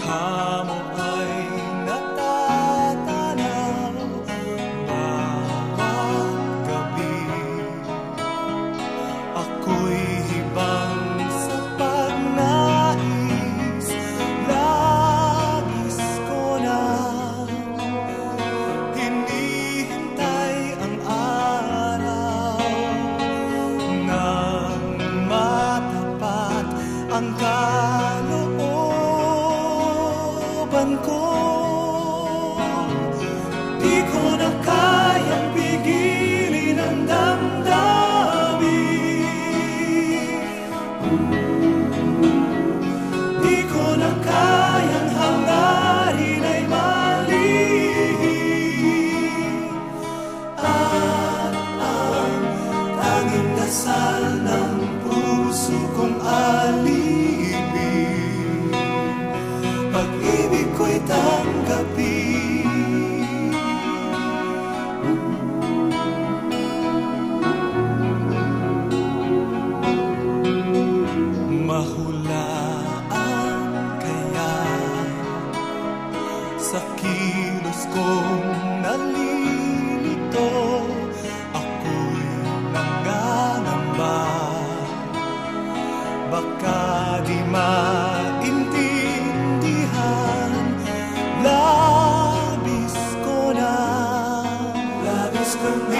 come dasal ng puso kong sa kilos kong nalilito. Ako'y nangangamba Baka di maintindihan. Labis ko na. Labis ko na